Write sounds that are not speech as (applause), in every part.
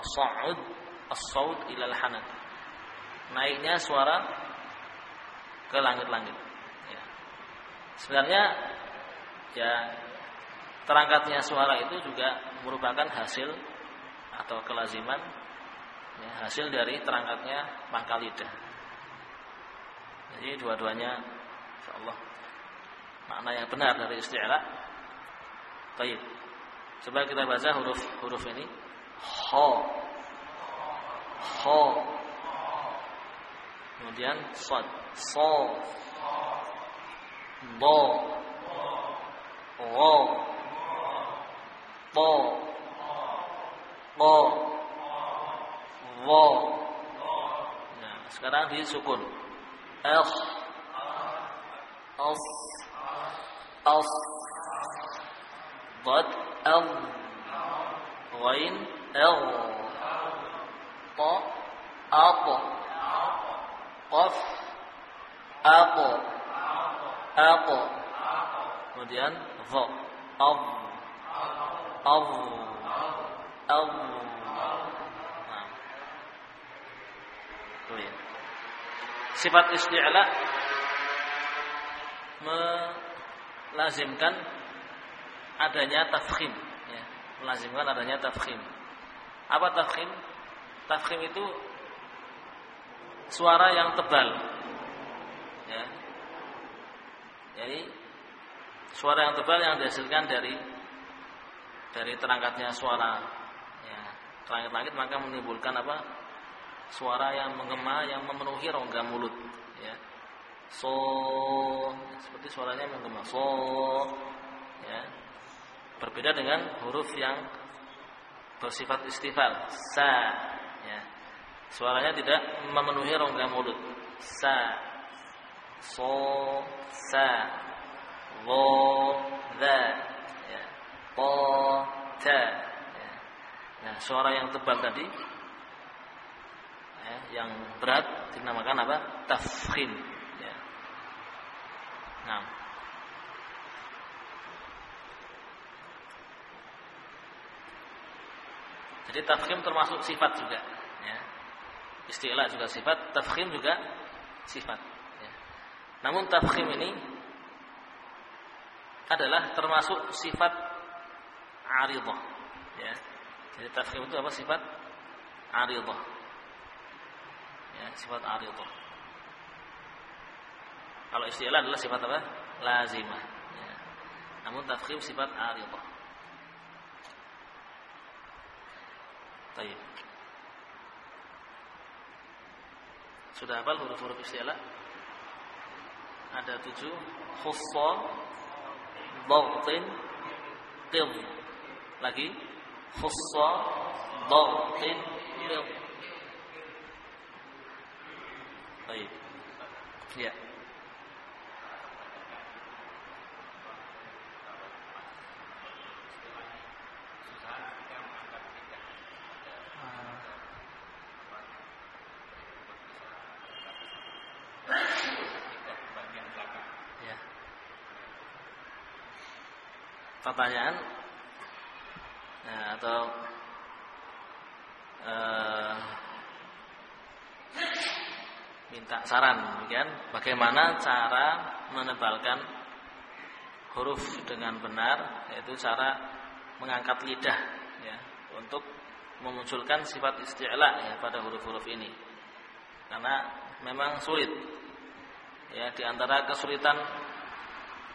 tasa'ud as-saut ilal hanan naiknya suara ke langit-langit. Ya. sebenarnya ya terangkatnya suara itu juga merupakan hasil atau kelaziman ya, hasil dari terangkatnya pangkal lidah. Jadi dua-duanya insyaallah makna yang benar dari isti'la baik coba kita baca huruf-huruf ini Ho Ho Kemudian Sod So Do Ro To Lo Wo Nah sekarang disukun al, al, al, Dad Al Wain. ال ط أط قف أق أق kemudian ظ أض أض أض nah. Tuh Sifat isti'la melazimkan adanya tafkhim ya, melazimkan adanya tafkhim. Apa tafkhim? Tafkhim itu suara yang tebal. Ya. Jadi suara yang tebal yang dihasilkan dari dari terangkatnya suara ya, langit-langit maka menimbulkan apa? Suara yang menggema yang memenuhi rongga mulut ya. So seperti suaranya menggema. So ya. Berbeda dengan huruf yang bersifat istifal. Sa ya. Suaranya tidak memenuhi rongga mulut. Sa so sa wo za ya. po ta ya. Nah, suara yang tebal tadi ya, yang berat dinamakan apa? Tafkhim ya. Nah, Jadi tafkhim termasuk sifat juga. Ya. Istilah juga sifat, tafkhim juga sifat. Ya. Namun tafkhim ini adalah termasuk sifat aridah. Ya. Jadi tafkhim itu apa sifat aridah. Ya, sifat aridah. Kalau istilah adalah sifat apa? Lazimah. Ya. Namun tafkhim sifat aridah. Baik. Sudah hafal huruf-huruf istilah? Ada tujuh. Khussa Dhagtin Qid Lagi? Khussa Dhagtin Qid Baik. Ya pertanyaan. Nah, atau uh, minta saran demikian bagaimana cara menebalkan huruf dengan benar yaitu cara mengangkat lidah ya untuk memunculkan sifat isti'la ya pada huruf-huruf ini. Karena memang sulit ya di antara kesulitan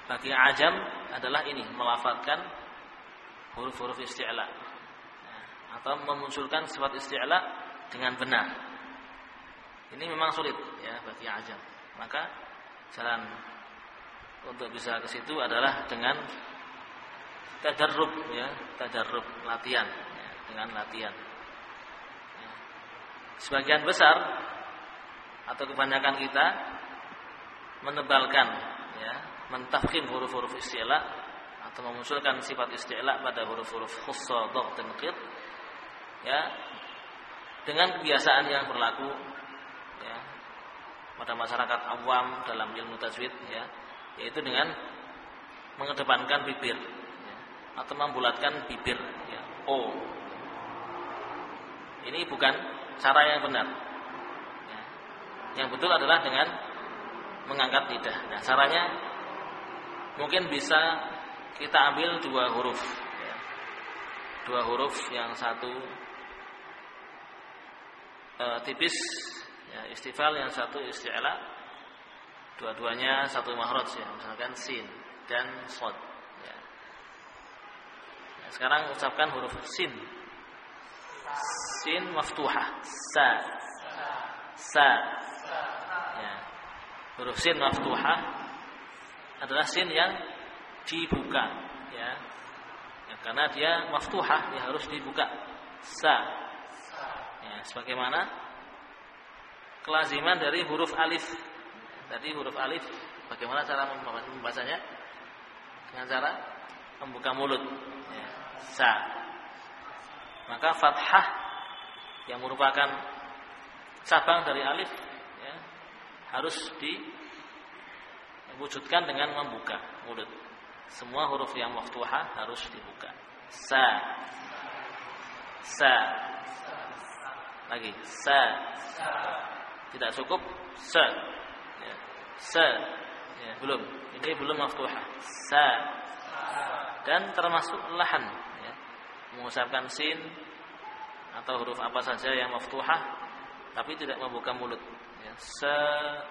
bagi ajam adalah ini melafatkan huruf-huruf isti'la atau memunculkan sifat isti'la dengan benar. Ini memang sulit ya bagi ajam. Maka jalan untuk bisa ke situ adalah dengan tadarrub ya, tadarrub latihan ya, dengan latihan. Ya. Sebagian besar atau kebanyakan kita menebalkan ya mentafkhim huruf-huruf isti'la atau memunculkan sifat isti'la pada huruf-huruf khussa, dha dan qid ya dengan kebiasaan yang berlaku ya pada masyarakat awam dalam ilmu tajwid ya yaitu dengan mengedepankan bibir ya, atau membulatkan bibir ya o Ini bukan cara yang benar. Ya. Yang betul adalah dengan mengangkat lidah. Nah, caranya mungkin bisa kita ambil dua huruf. Dua huruf yang satu e, tipis, ya, istifal yang satu isti'la. Dua-duanya satu mahraj ya, misalkan sin dan sod. Ya. Nah, sekarang ucapkan huruf sin sin maftuhah sa sa ya huruf sin maftuhah adalah sin yang dibuka ya, ya karena dia maftuhah dia harus dibuka. Sa. Ya sebagaimana kelaziman dari huruf alif. Tadi huruf alif bagaimana cara membacanya? Dengan cara membuka mulut ya, sa. Maka fathah yang merupakan cabang dari alif ya, harus diwujudkan dengan membuka mulut. Semua huruf yang maftuhah harus dibuka. Sa. Sa. Lagi. Sa. Tidak cukup sa. Ya. Sa. Ya, belum. Ini belum maftuhah. Sa. Dan termasuk lahan mengucapkan sin atau huruf apa saja yang maftuhah tapi tidak membuka mulut ya. sa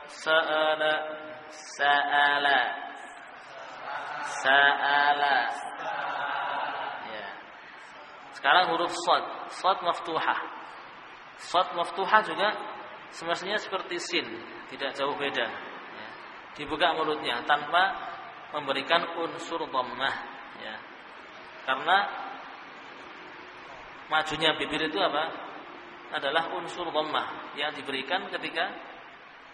sa'ala sa'ala. Sa'ala. Ya. Sekarang huruf sad. Sad maftuhah. Sad maftuhah juga semestinya seperti sin tidak jauh beda. Ya. dibuka mulutnya tanpa memberikan unsur dhammah. Ya. Karena majunya bibir itu apa? Adalah unsur dhammah yang diberikan ketika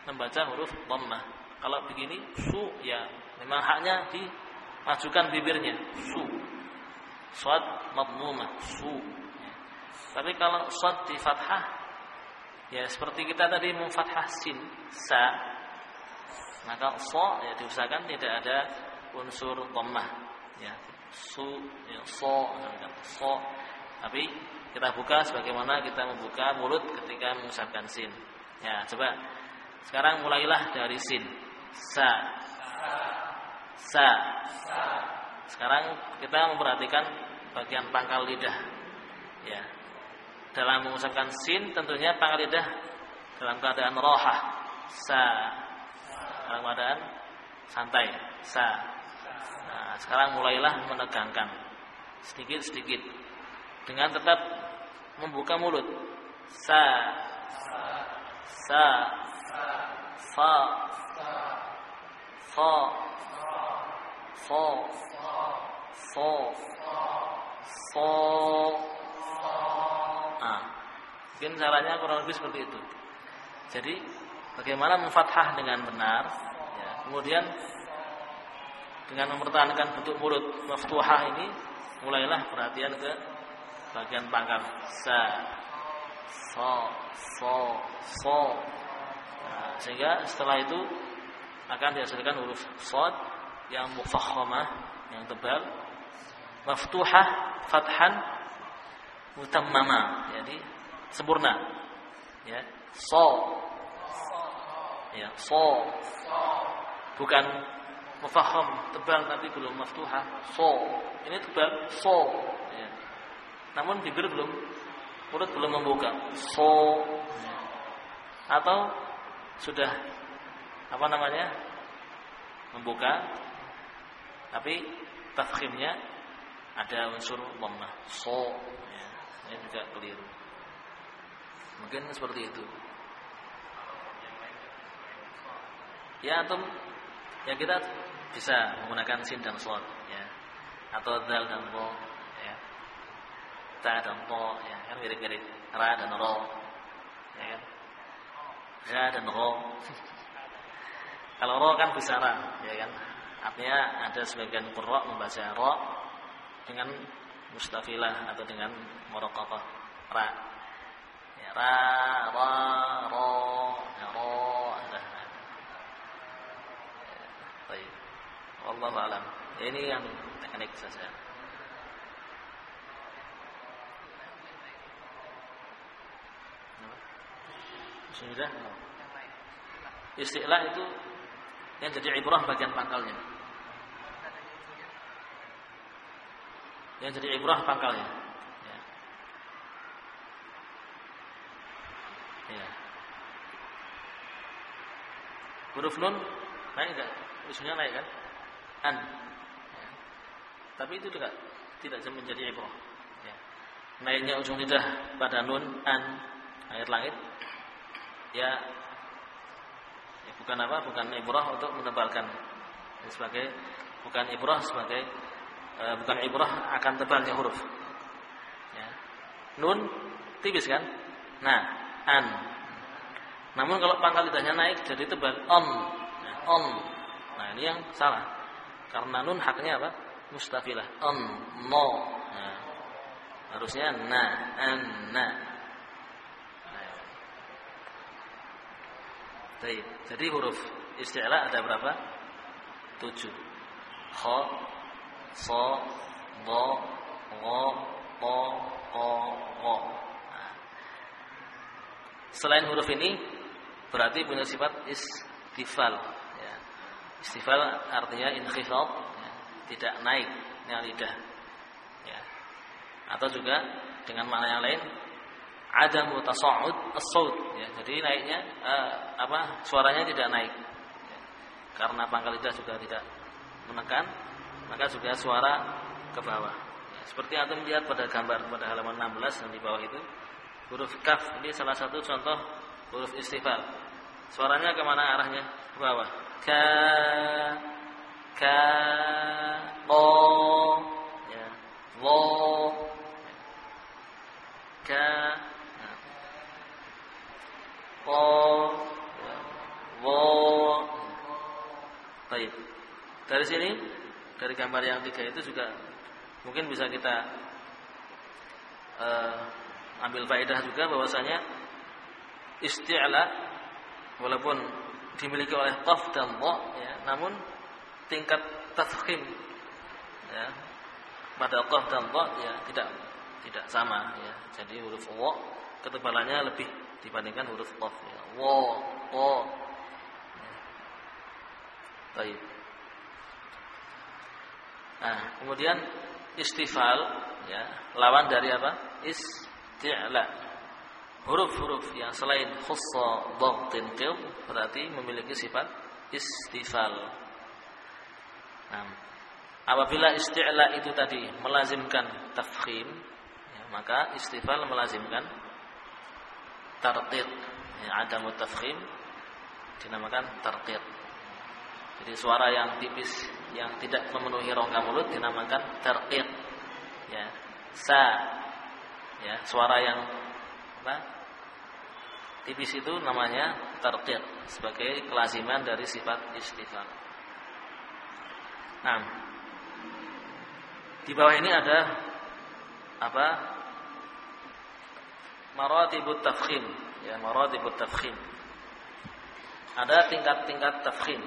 membaca huruf dhammah. Kalau begini su ya memang haknya dimajukan bibirnya su. Shad madmumah su. Ya. Tapi kalau shad di fathah ya seperti kita tadi memfathah sin sa maka so ya diusahakan tidak ada unsur dhammah ya su ya so so tapi kita buka sebagaimana kita membuka mulut ketika mengucapkan sin. Ya, coba. Sekarang mulailah dari sin. Sa. Sa. Sekarang kita memperhatikan bagian pangkal lidah. Ya. Dalam mengucapkan sin tentunya pangkal lidah dalam keadaan rohah. Sa. Dalam keadaan santai. Sa. Nah, sekarang mulailah menegangkan sedikit-sedikit dengan tetap membuka mulut. Sa, sa, fa, fa, fa, fa, fa. Ah, mungkin caranya kurang lebih seperti itu. Jadi bagaimana memfathah dengan benar, ya. kemudian dengan mempertahankan bentuk mulut maftuhah ini mulailah perhatian ke bagian pangkal sa so so so. Nah, sehingga setelah itu akan dihasilkan huruf sod yang mufakhamah yang tebal. Maftuhah fathan mutammama jadi sempurna. Ya so. Ya so. Bukan mufakham tebal tapi belum maftuhah so. Ini tebal so. Ya namun bibir belum mulut belum membuka. So atau sudah apa namanya membuka tapi tafkhimnya ada unsur dhammah. So ya, ini juga keliru. Mungkin seperti itu. Ya atau ya kita bisa menggunakan sin dan shod ya. Atau dal dan ro ta dan to ya kan mirip-mirip. Ra dan ro ya kan. Ra dan ro kalau ro kan bicara ya kan. Artinya ada sebagian qurra membaca ro dengan mustafilah atau dengan muraqabah. Ra. Ya ra ra ro ya ro ada. Baik. Alam. Ini yang teknik saja Sudah. Istilah itu yang jadi ibrah bagian pangkalnya. Yang jadi ibrah pangkalnya. Ya. ya. Huruf nun naik enggak? Ujungnya naik kan? An. Ya. Tapi itu juga tidak menjadi ibrah. Ya. Naiknya ujung lidah pada nun an ayat langit ya, ya bukan apa? Bukan ibrah untuk menebalkan. Ya, sebagai bukan ibrah sebagai e, bukan ibrah akan tebalnya huruf. Ya. Nun tipis kan? Nah, an namun kalau pangkal lidahnya naik jadi tebal om. Nah, om. Nah, ini yang salah. Karena nun haknya apa? Mustafilah. Om, no. Nah, harusnya na, an, na. Baik. Jadi huruf isti'la ada berapa? Tujuh. Kha, so, bo, go, ko, ko, ko. Nah. Selain huruf ini berarti punya sifat istifal ya. istifal artinya inkhifad ya. tidak naiknya lidah ya. atau juga dengan makna yang lain ada mutasa'ud as-saut ya. jadi naiknya uh, apa suaranya tidak naik ya. karena pangkal lidah juga tidak menekan maka juga suara ke bawah ya. seperti anda lihat pada gambar pada halaman 16 yang di bawah itu huruf kaf ini salah satu contoh huruf istifal. Suaranya ke mana arahnya? Ke bawah. Ka, ka, lo, ya, lo, ka, ya. lo. Baik. Dari sini, dari gambar yang tiga itu juga mungkin bisa kita uh, ambil faedah juga bahwasanya isti'la walaupun dimiliki oleh qaf dan dha ya, namun tingkat tafkhim ya pada qaf dan dha ya tidak tidak sama ya. Jadi huruf wa ketebalannya lebih dibandingkan huruf qaf ya. Wa. Ya. Baik. Nah, kemudian istifal ya, lawan dari apa? Isti'la huruf-huruf yang selain khussa dhaghtin qil berarti memiliki sifat istifal. Nah, apabila isti'la itu tadi melazimkan tafkhim, ya, maka istifal melazimkan tarqid. Ya, ada tafkhim dinamakan tarqid. Jadi suara yang tipis yang tidak memenuhi rongga mulut dinamakan tarqid. Ya, sa ya, suara yang apa? Tipis itu namanya tarqiq sebagai kelaziman dari sifat istifal. Nah, di bawah ini ada apa? Maratibut tafkhim, ya maratibut tafkhim. Ada tingkat-tingkat tafkhim.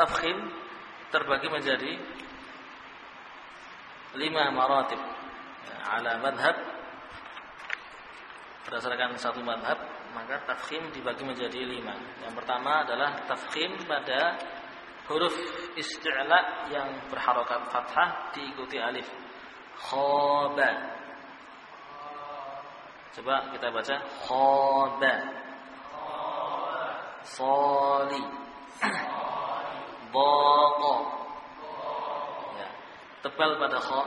Tafkhim terbagi menjadi lima maratib. Ya, ala madhab berdasarkan satu madhab maka tafkhim dibagi menjadi lima. Yang pertama adalah tafkhim pada huruf isti'la yang berharokat fathah diikuti alif. Khoba. Coba kita baca. Khoba. Soli (clears throat) Dhaqa. Ya. Tebal pada kha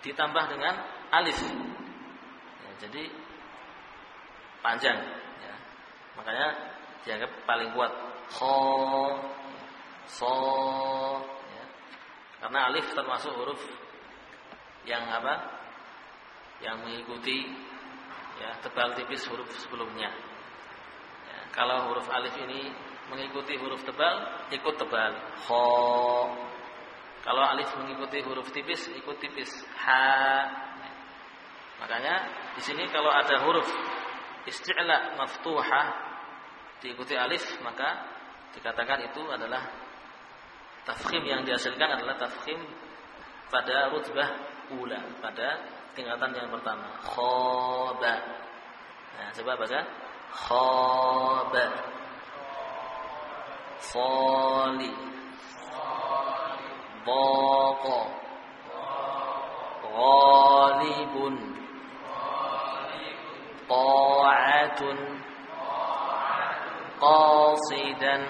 ditambah dengan alif. Ya, jadi panjang ya. Makanya dianggap paling kuat kha so ya. Karena alif termasuk huruf yang apa? yang mengikuti ya tebal tipis huruf sebelumnya. Ya, kalau huruf alif ini mengikuti huruf tebal, ikut tebal. Kho. Kalau alif mengikuti huruf tipis, ikut tipis. Ha. Ya. Makanya di sini kalau ada huruf isti'la maftuhah diikuti alif, maka dikatakan itu adalah tafkhim yang dihasilkan adalah tafkhim pada rutbah ula, pada tingkatan yang pertama. Khoba. Nah, coba baca. Khoba. Sali. Baqa. Ghalibun. Ta'atun. Qasidan.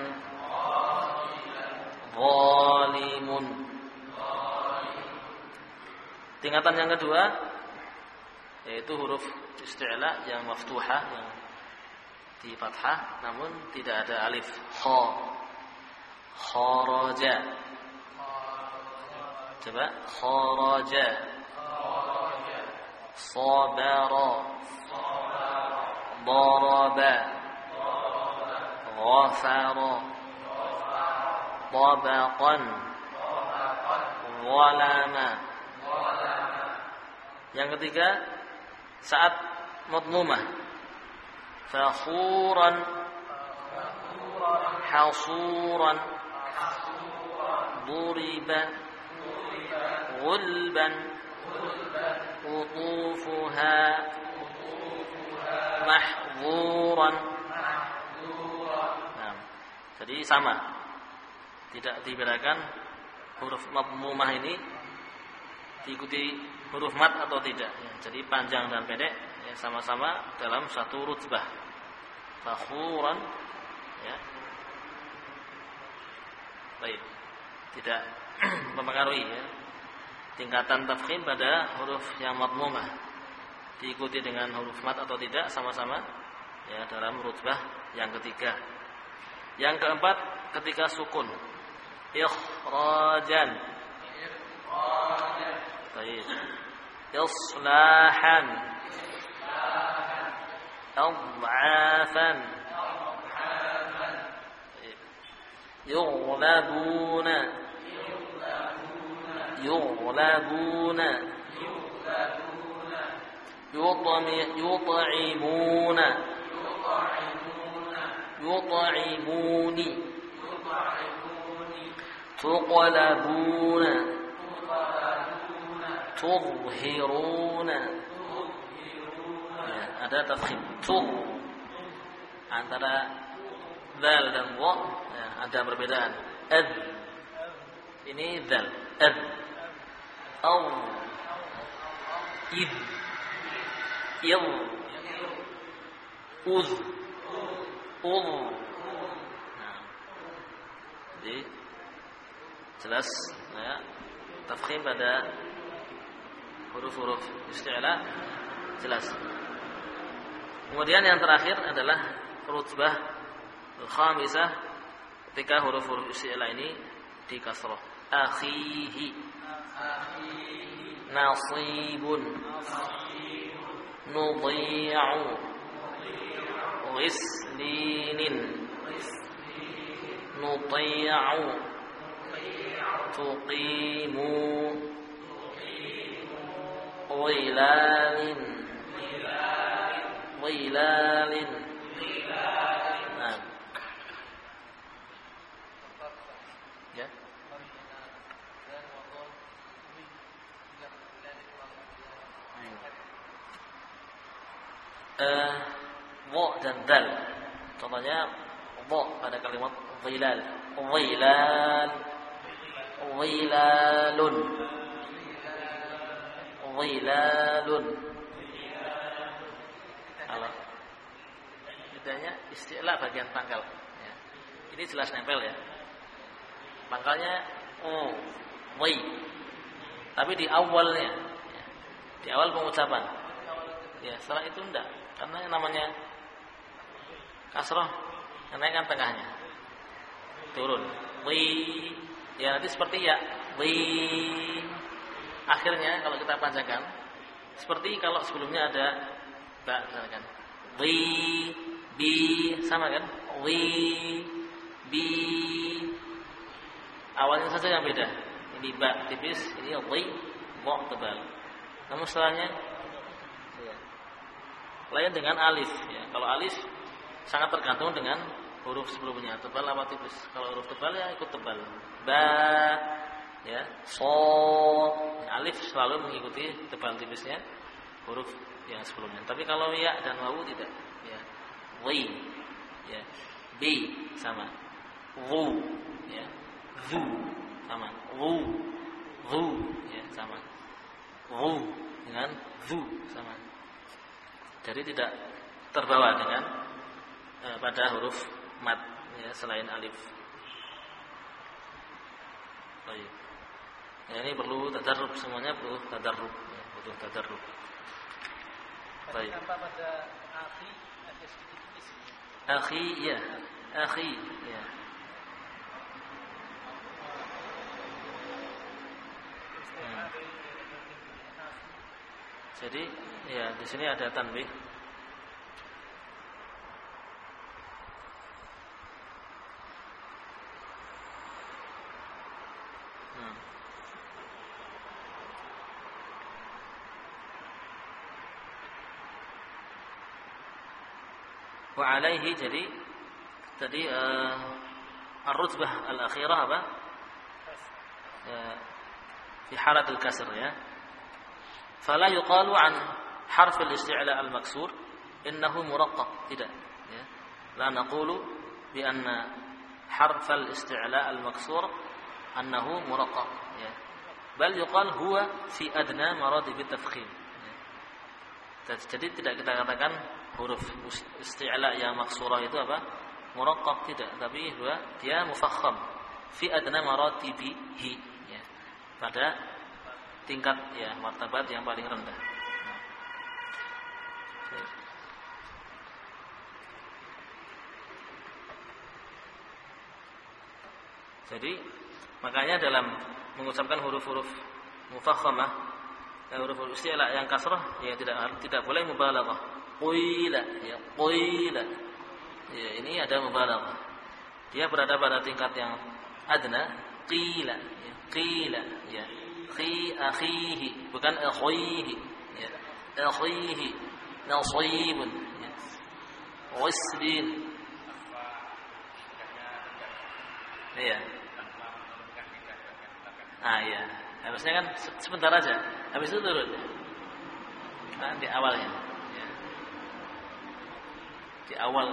Zalimun. Tingkatan yang kedua yaitu huruf isti'la yang maftuhah yang di fathah namun tidak ada alif kha kharaja. Coba. Kharaja. Sabara. Daraba. Ghafara. Tabaqan. Walama. Yang ketiga saat madmumah. Fakhuran. Hasuran duriba gulban utufuha mahzuran nah, jadi sama. Tidak dibedakan huruf madmumah ini diikuti huruf mat atau tidak. Ya, jadi panjang dan pendek ya, sama-sama dalam satu rutbah fakhuran ya. Baik tidak (clears throat) mempengaruhi ya. tingkatan tafkhim pada huruf yang matmumah diikuti dengan huruf mat atau tidak sama-sama ya dalam rutbah yang ketiga. Yang keempat ketika sukun. Ikhrajan. Ikhrajan. Islahan. Adhafan يغلبون. يغلبون. يطعمون. يطعموني تقلبون. تظهرون. ada tafkhim tur antara dal dan wa ya, ada perbedaan. Ad ini dal ad au. Id. Il uz. Ul nah. jadi jelas ya tafkhim pada huruf-huruf isti'la jelas. Kemudian yang terakhir adalah rutbah khamisah ketika huruf-huruf isti'la ini di kasrah. Akhihi nasibun nudhi'u ghislinin nuti'u tuqimu ظلال ظلال uh, dan dal. Contohnya wa pada kalimat zilal zilal zilalun Wilalun Kalau Bedanya istilah bagian pangkal ya. Ini jelas nempel ya. Pangkalnya Oh Wi Tapi di awalnya. Ya. Di awal pengucapan. Ya setelah itu enggak Karena yang namanya Kasroh Yang kan tengahnya Turun Wi Ya nanti seperti ya Wi akhirnya kalau kita panjangkan Seperti kalau sebelumnya ada ba misalkan. Wi bi sama kan? Wi bi awalnya saja yang beda. Ini ba tipis, ini wi wa tebal. Namun setelahnya ya, lain dengan alif ya. Kalau alif sangat tergantung dengan huruf sebelumnya tebal apa tipis. Kalau huruf tebal ya ikut tebal. Ba ya, so alif selalu mengikuti tebal tipisnya huruf yang sebelumnya. Tapi kalau ya dan wawu tidak ya. Wi ya. B sama. Wu ya. Zu sama. Wu Wu ya sama. Wu dengan zu sama. Jadi tidak terbawa dengan eh, pada huruf mat ya, selain alif. Baik. Ya, ini perlu tadarrub semuanya perlu tadarrub, ya, butuh tadarrub. Baik. pada akhi ada sedikit isim. Akhi ya, akhi ya. Jadi ya di sini ada tanbih. Hmm. Wa alaihi jadi tadi eh, uh, ar-rutbah al-akhirah apa? di ya, fi halatul kasr ya. فلا يقال عن حرف الاستعلاء المكسور إنه مرقق اذا إيه؟ لا نقول بأن حرف الاستعلاء المكسور أنه مرقق إيه؟ بل يقال هو في أدنى مراتب التفخيم تجد tidak kita katakan huruf isti'la yang maksura itu apa مرقق tidak tapi dia مفخم في أدنى مراتبه pada إيه؟ Tingkat ya martabat yang paling rendah. Jadi makanya dalam mengucapkan huruf-huruf mufakhamah dan huruf-huruf istilah yang kasrah ya tidak tidak boleh mubalaghah. Qila ya qila. Ya ini ada mubalaghah. Dia berada pada tingkat yang adna qila ya qila ya khi akhihi bukan akhihi. Ya. Akhihi nasibun. Ya. Waslin iya. Ah iya. Harusnya kan sebentar aja. Habis itu turun. Nah, di awalnya. Ya. di awal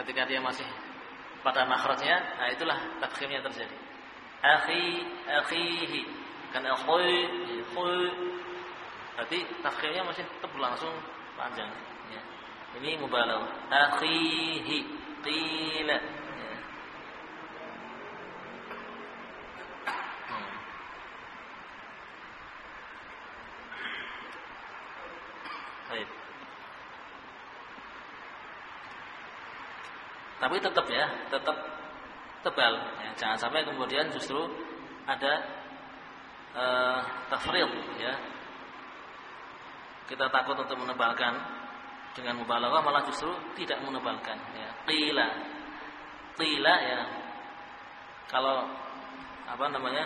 ketika dia masih pada makhrajnya nah itulah tafkhimnya terjadi. Akhi akhihi kan akhui akhui berarti tafkhimnya masih tetap langsung panjang ya. ini mubalaghah akhihi qila ya. hmm. Baik. Tapi tetap ya, tetap tebal. Ya, jangan sampai kemudian justru ada uh, tafrid ya. Kita takut untuk menebalkan dengan mubalaghah malah justru tidak menebalkan ya. Qila. Qila ya. Kalau apa namanya?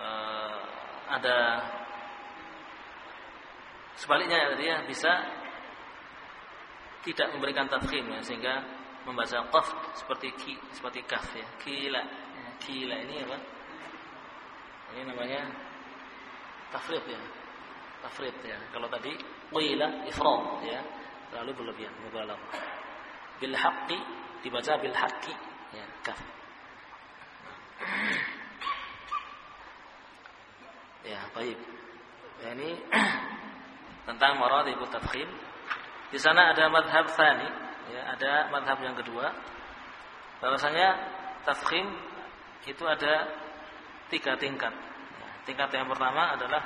Uh, ada sebaliknya ya, dia bisa tidak memberikan tafkhim ya, sehingga membaca qaf seperti ki seperti kaf ya. Kila. Ya, kila ini apa? Ini namanya tafrid ya. Tafrid ya. Kalau tadi qila ifrad ya. Lalu berlebihan mubalaghah. Bil haqqi dibaca bil haqqi ya, kaf. Ya, baik. Ya, ini (clears throat) tentang maradhibut tafkhim. Di sana ada madhab tsani, ya, ada madhab yang kedua. Bahwasanya tafkhim itu ada tiga tingkat. Tingkat yang pertama adalah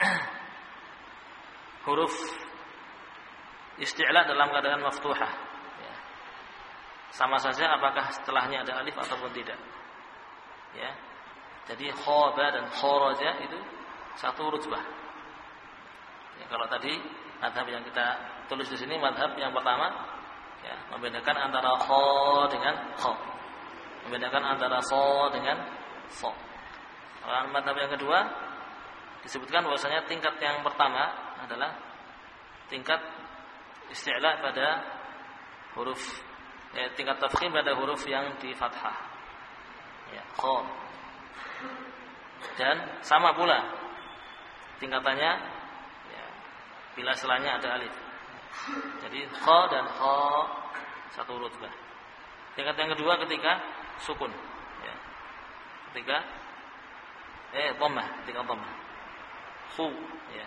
(clears throat) huruf isti'la dalam keadaan maftuhah. Ya. Sama saja apakah setelahnya ada alif ataupun tidak. Ya. Jadi khoba dan khoroja itu satu rutbah. Ya, kalau tadi madhab yang kita tulis di sini madhab yang pertama ya, membedakan antara kho dengan kho, membedakan antara so dengan so. Kalau madhab yang kedua disebutkan bahwasanya tingkat yang pertama adalah tingkat isti'la pada huruf ya, tingkat tafkhim pada huruf yang di fathah. Ya. Dan sama pula tingkatannya ya, bila selanya ada alif. Jadi kho dan kho satu rutbah. Tingkat yang kedua ketika sukun. Ketika eh dhammah, ketika dhammah. Khu ya.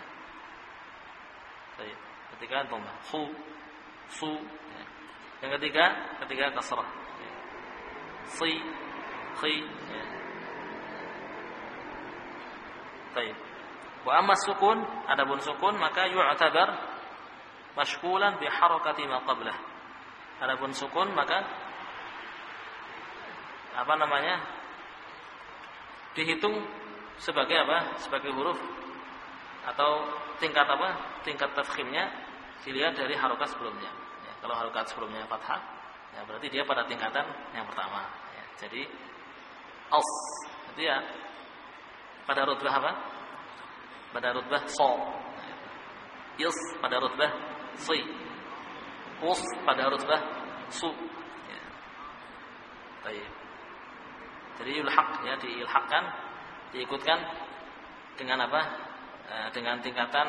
Baik. Ketika dhammah, khu su ya. Yang ketiga ketika kasrah. Ya. Si, khi ya. Baik. Wa amma sukun, adapun sukun maka yu'tabar mashkulan bi harakati ma qablah. Adapun sukun maka apa namanya? Dihitung sebagai apa? sebagai huruf atau tingkat apa? tingkat tafkhimnya dilihat dari harokat sebelumnya. Ya, kalau harokat sebelumnya fathah, ya berarti dia pada tingkatan yang pertama. Ya, jadi aus, itu ya pada rutbah apa? Pada rutbah so. Is pada rutbah si. Us pada rutbah su. Ya. Baik. Jadi yulhaq ya diilhaqkan, diikutkan dengan apa? E, dengan tingkatan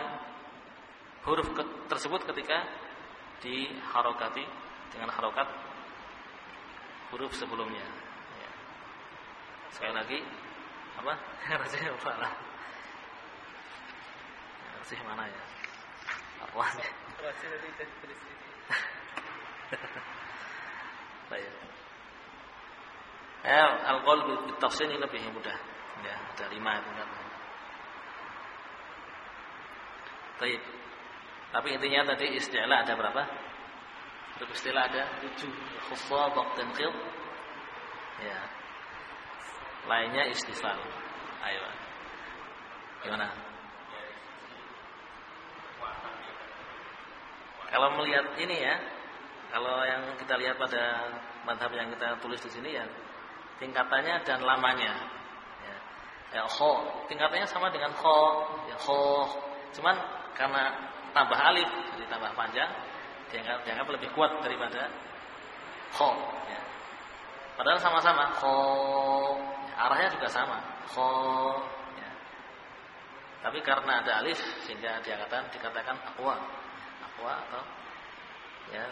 huruf ke, tersebut ketika diharokati dengan harokat huruf sebelumnya. Ya. Sekali lagi apa? Rasanya (laughs) apa lah? Rasih mana ya? Arwahnya. Rasih tadi. (laughs) Baik. Ya, al-qaul bil tafsir ini lebih mudah. Ya, ada lima tingkat. Baik. Tapi intinya tadi istilah ada berapa? Untuk istilah ada tujuh. Khussa, dan qil. Ya. Lainnya istifal. Ayo. Gimana? Kalau melihat ini ya, kalau yang kita lihat pada madhab yang kita tulis di sini ya, tingkatannya dan lamanya. Ya, ya tingkatannya sama dengan kho, ya kho. Cuman karena tambah alif, jadi tambah panjang, dianggap, dianggap lebih kuat daripada kho. Ya. Padahal sama-sama kho, ya, arahnya juga sama, kho. Ya. Tapi karena ada alif sehingga dikatakan dikatakan akwa, akwa atau ya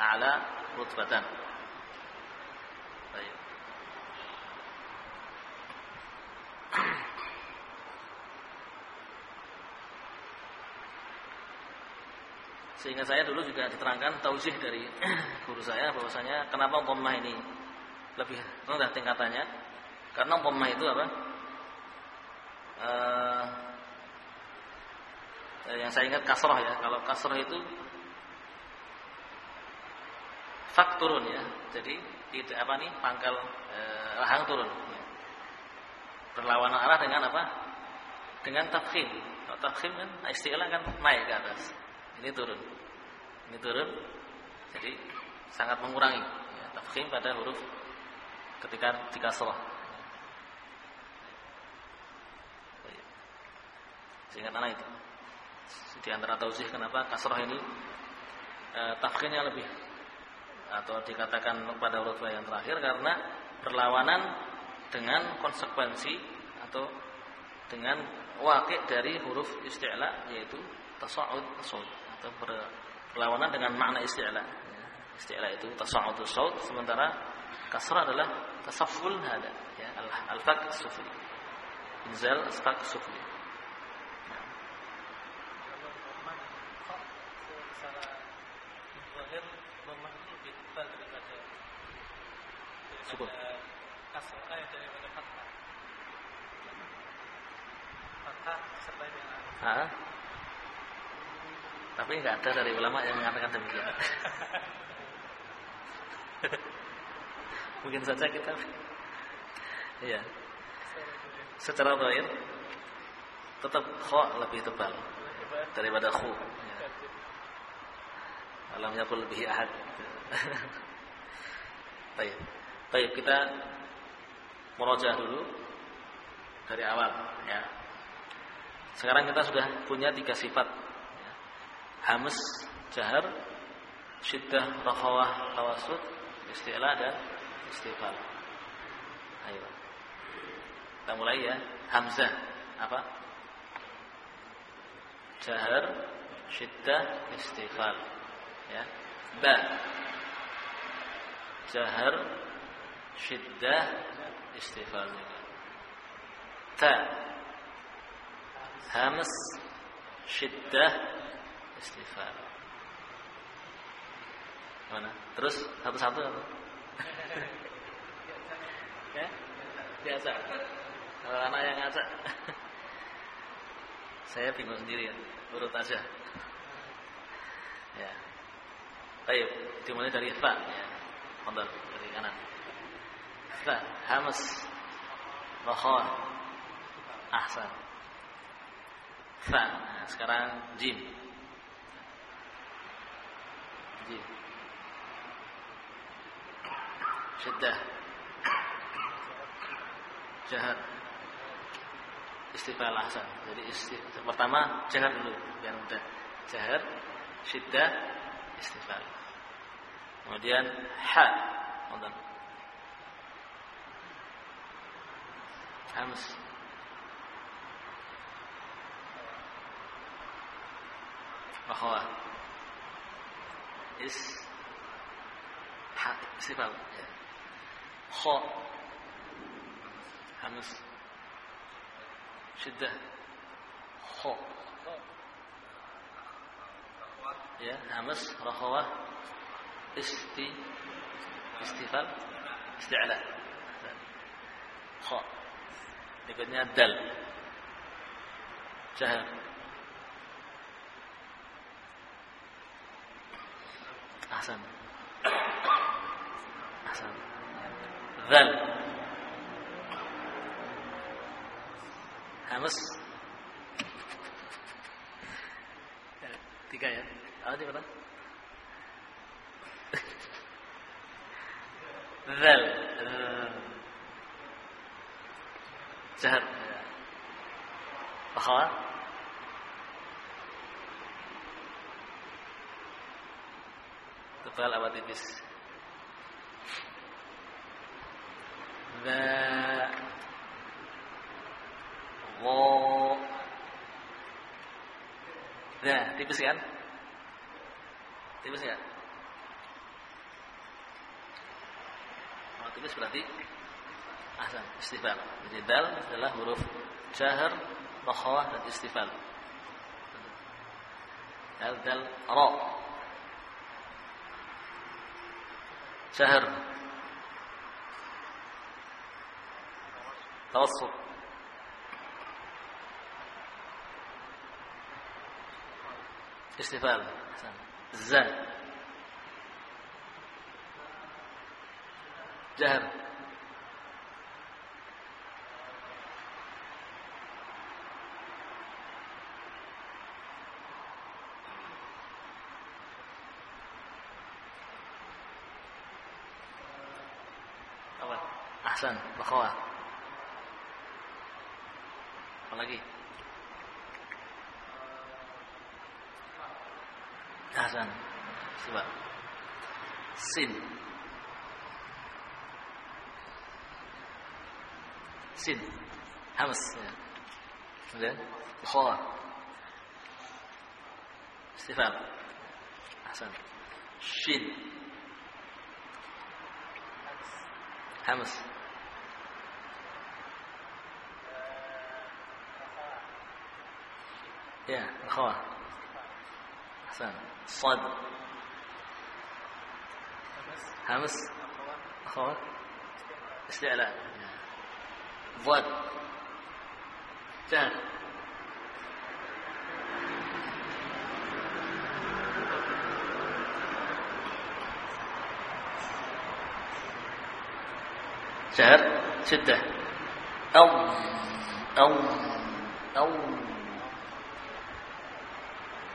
ala rutbatan. Baik. Sehingga saya dulu juga diterangkan tausih dari (clears throat) guru saya bahwasanya kenapa dhammah ini lebih rendah tingkatannya? Karena dhammah itu apa? Uh, yang saya ingat kasroh ya. Kalau kasroh itu fak turun ya. Jadi tidak apa nih pangkal eh, rahang turun. Ya. Berlawanan arah dengan apa? Dengan tafkhim. Kalau tafkhim kan istilah kan naik ke atas. Ini turun. Ini turun. Jadi sangat mengurangi ya, tafkhim pada huruf ketika dikasrah. Seingat anak itu. Di antara tausih kenapa kasrah ini e, tafkhimnya lebih atau dikatakan pada huruf yang terakhir karena berlawanan dengan konsekuensi atau dengan wakil dari huruf isti'la yaitu tasawud tasawud atau berlawanan dengan makna isti'la isti'la itu tasawud tasawud sementara kasrah adalah tasafful hada ya al-faq sufli inzal asfaq sufli Sukun. Kasrah serta dengan Ha? Tapi nggak ada dari ulama yang mengatakan demikian. Mungkin saja kita Iya. Secara zahir Tetap kho lebih tebal daripada khu. Ya. Alam yakul lebih ahad. Baik. Baik, kita merojah dulu dari awal ya. Sekarang kita sudah punya tiga sifat. Hamas, jahar, syiddah, rakhawah, tawasud, istilah dan istifal. Ayo. Kita mulai ya. Hamzah apa? Jahar, syiddah, istifal. Ya. Ba. Jahar, syiddah, istifal juga. Ta. Hamas, syiddah, istifal. Mana? Terus satu-satu apa? (laughs) ya? Biasa. Kalau anak yang ngacak. (laughs) Saya bingung sendiri ya. Urut aja. Ya. Baik, dimulai dari fa ya. Fadal dari kanan. Fa, hamas. Rakhawah. Ahsan. Fa. Nah, sekarang jim. Syiddah. Jahat. Istifal ahsan. Jadi isti, pertama jahat dulu biar mudah. Jahat, syiddah, istifal. Kemudian ha. Kemudian Hams. Bahwa is ha istifal. Ya. Kha. Hams. Syiddah. Kha. Ya, hamas, rakhawah, isti istifal isti'la kha berikutnya dal jahar ahsan ahsan zal hamas tiga ya apa di mana Zal Jahat Tebal apa tipis Za Wo Za tipis kan Tipis kan tulis berarti ahsan istifal. Jadi dal adalah huruf jahar, rakhawah dan istifal. Dal dal ra. شهر توسط. استفادة. الزاد جهر. Ahsan, bakhawah. Apa lagi? Ahsan. Coba. Sin. sin hamas ya. kemudian kha istifham ahsan يا أحسن. صد همس. أخوان. استعلاء ضد. جان شهر. شدة. أو. أو. أو.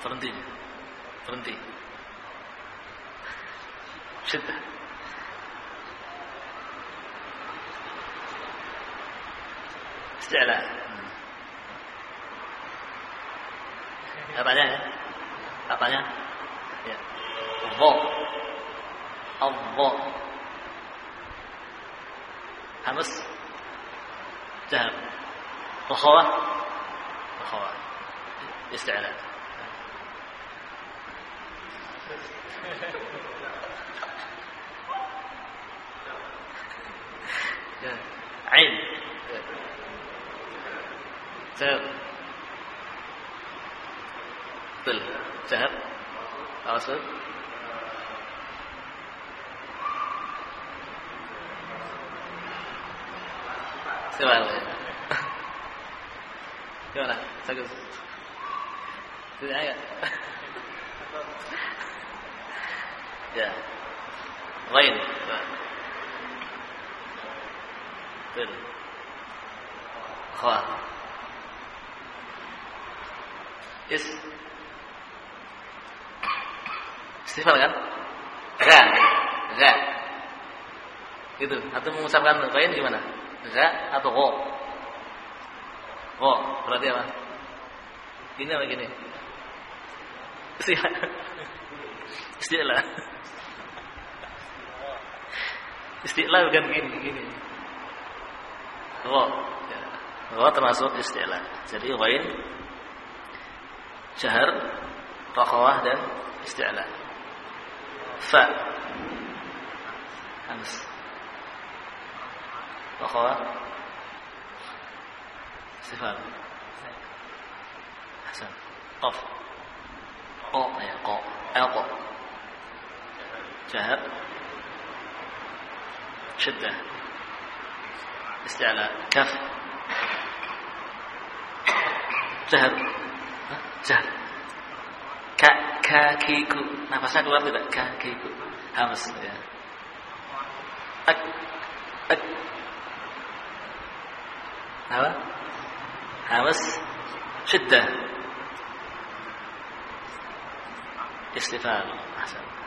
Up, berhenti. Berhenti. Sudah. Istilah. Katanya ya. Katanya. Ya. Dha. Adha. Hamas. Jahab. Rakhawah. Rakhawah. Isti'la. Ya. Ain. Jahab. Betul. Jahab. Maksud? Gimana? Ya? Lain. Betul. Khawah. Is. Istifal kan? Ga. Ga. Gitu. Atau mengucapkan lain gimana? Ga atau go? Go. Berarti apa? Gini apa gini? Istilah. Istilah. Istilah bukan gini, gini. Go. Ya. Termasuk istilah. Jadi ghain jahar, rakhawah dan isti'la. Fa. Hams. Rakhawah. Sifat. Hasan. Qaf. Qa ya qa. Alqa. تهب شدة. استعلاء. كف تهب تهب كا كا كيكو نفسها كبار تبقى كا كيكو همس أك أك. هوا همس شدة. استفال أحسن.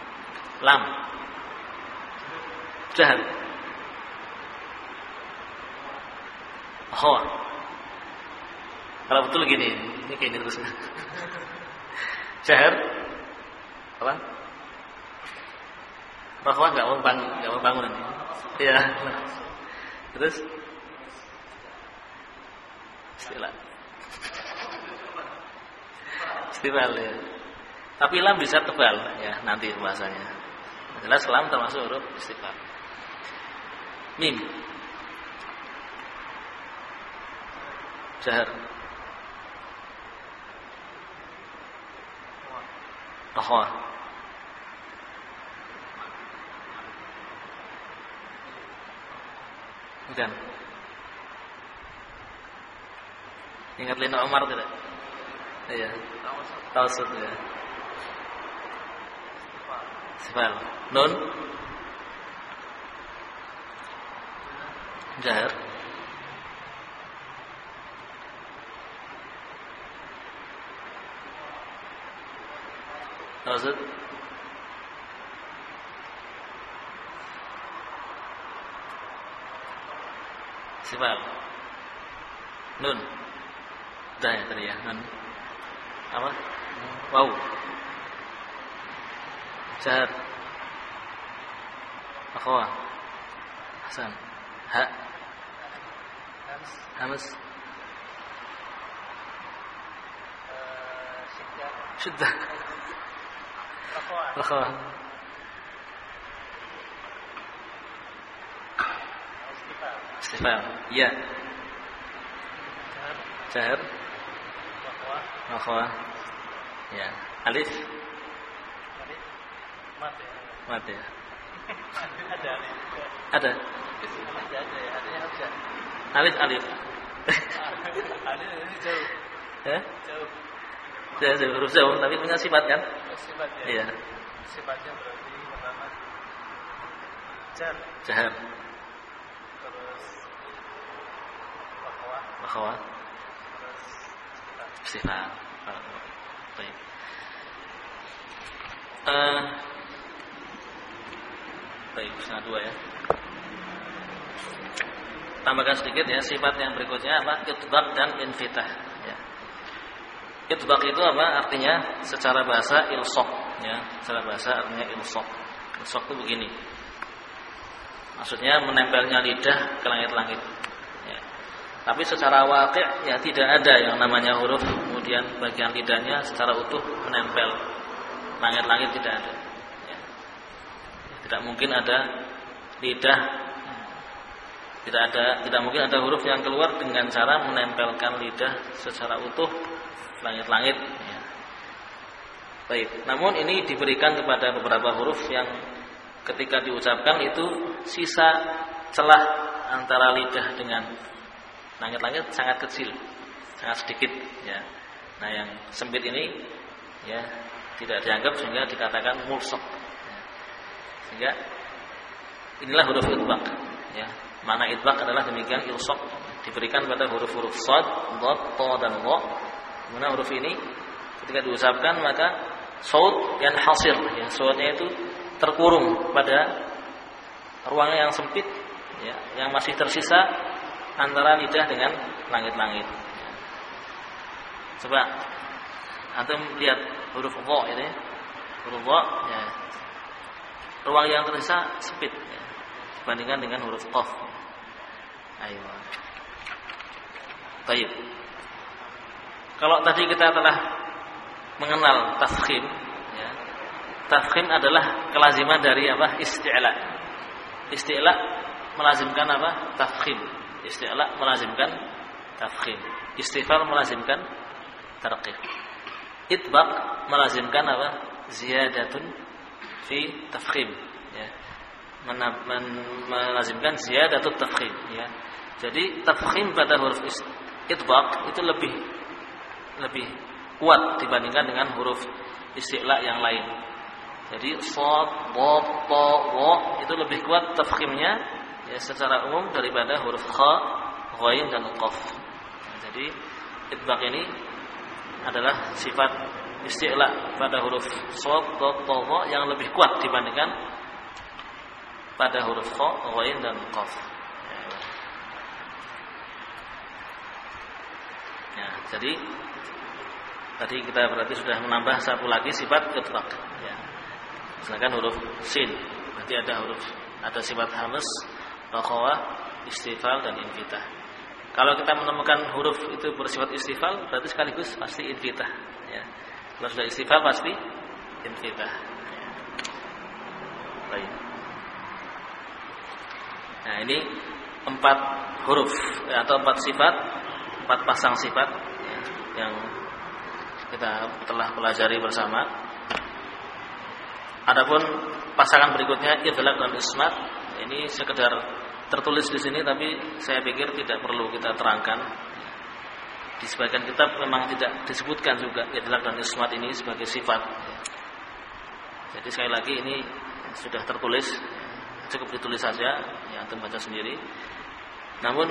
Lam. Jahal. Khawa. Kalau betul gini, ini kayak ini terus. (laughs) Jahar apa? Rahwah nggak mau bangun, nggak mau bangun nanti. Iya. Terus istilah. Istilah ya. Tapi lam bisa tebal ya nanti bahasanya. Jelas lam termasuk huruf istilah. Mim. Jahar. Rahwah. Bukan. Ingat Lina Umar tidak? Iya. Tausud ya. Sifal. Nun. Jahar. Tausud. Sifal. Nun. Dah ya tadi ya. Nun. Apa? Wow. Jahar. Akhwah. Hasan. Ha. Hamas. Syiddah. Akhwah. Istifal. Ya. Jahar. bahwa Akhwah. Ya. Alif. tadi mat ya. Mat ya. Ada alif. Ada. Ada ada ya. Ada yang. Alif alif. Ada ini jauh ya? jauh. Saya huruf jauh tapi punya sifat kan? Sifat ya. Iya. Sifatnya berarti pertama jar Jahar. terus bahwa Akhwah. terus Sifat. Baik. Eh, baik, setengah dua ya. Tambahkan sedikit ya sifat yang berikutnya apa? Itbaq dan infitah. Ya. Itbaq itu apa? Artinya secara bahasa ilsok. Ya, secara bahasa artinya ilsok. Ilsok itu begini. Maksudnya menempelnya lidah ke langit-langit. Ya. Tapi secara wakil ya tidak ada yang namanya huruf kemudian bagian lidahnya secara utuh menempel langit-langit tidak ada. Tidak mungkin ada lidah tidak ada tidak mungkin ada huruf yang keluar dengan cara menempelkan lidah secara utuh langit-langit. Ya. Baik, namun ini diberikan kepada beberapa huruf yang ketika diucapkan itu sisa celah antara lidah dengan langit-langit sangat kecil, sangat sedikit ya. Nah, yang sempit ini ya tidak dianggap sehingga dikatakan mulsok. Sehingga inilah huruf itbaq ya. Mana itbaq adalah demikian ilsok diberikan pada huruf-huruf sad, dad, ta dan wa. Mana huruf ini ketika diucapkan maka saut yang hasil ya, itu terkurung pada ruang yang sempit ya, yang masih tersisa antara lidah dengan langit-langit. Coba antum lihat huruf itu ya. Huruf dha ya. Ruang yang tersisa sempit ya, dibandingkan dengan huruf qaf. Ayo. Baik. Kalau tadi kita telah mengenal tafkhim ya. Tafkhim adalah kelaziman dari apa? Isti'la. Isti'la melazimkan apa? Tafkhim. Isti'la melazimkan tafkhim. Istifal melazimkan tarqib. Itbaq melazimkan apa? Ziyadatun fi tafkhim ya. Men men- melazimkan ziyadatut tafkhim ya. Jadi tafkhim pada huruf itbaq itu lebih lebih kuat dibandingkan dengan huruf isti'la yang lain. Jadi sad, dad, ta, wa itu lebih kuat tafkhimnya ya secara umum daripada huruf kha, ghain dan qaf. Jadi itbaq ini adalah sifat isti'la pada huruf sad, dad, yang lebih kuat dibandingkan pada huruf kha, ghain dan qaf. Ya, jadi tadi kita berarti sudah menambah satu lagi sifat itbaq ya. Misalkan huruf sin, berarti ada huruf ada sifat hamas, rakhawah, istifal dan infitah. Kalau kita menemukan huruf itu bersifat istifal, berarti sekaligus pasti infitah ya. Kalau sudah istifal pasti infitah. Ya. Baik. Nah, ini empat huruf ya, atau empat sifat, empat pasang sifat ya, yang kita telah pelajari bersama. Adapun pasangan berikutnya idlaq dan ismat ini sekedar tertulis di sini tapi saya pikir tidak perlu kita terangkan. Di sebagian kitab memang tidak disebutkan juga idlaq dan ismat ini sebagai sifat. Jadi sekali lagi ini sudah tertulis cukup ditulis saja ya antum baca sendiri. Namun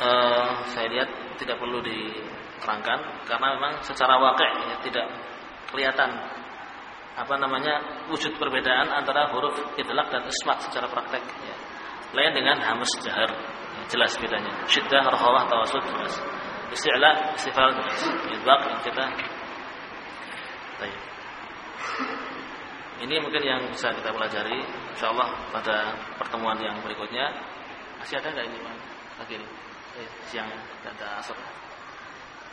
eh, saya lihat tidak perlu diterangkan karena memang secara wakil ya, tidak kelihatan apa namanya wujud perbedaan antara huruf idlaq dan ismat secara praktek ya. lain dengan hamus jahar ya, jelas bedanya syiddah rahawah tawasud jelas istifal jelas idlaq yang kita Baik. ini mungkin yang bisa kita pelajari. Insyaallah pada pertemuan yang berikutnya. Masih ada nggak ini ini eh, siang dan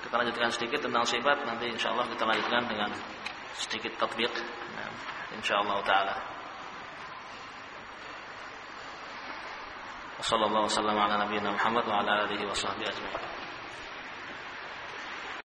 kita lanjutkan sedikit tentang sifat. Nanti insyaallah kita lanjutkan dengan sedikit tatbiq. Nah, insyaallah taala. Wassalamualaikum warahmatullahi wabarakatuh.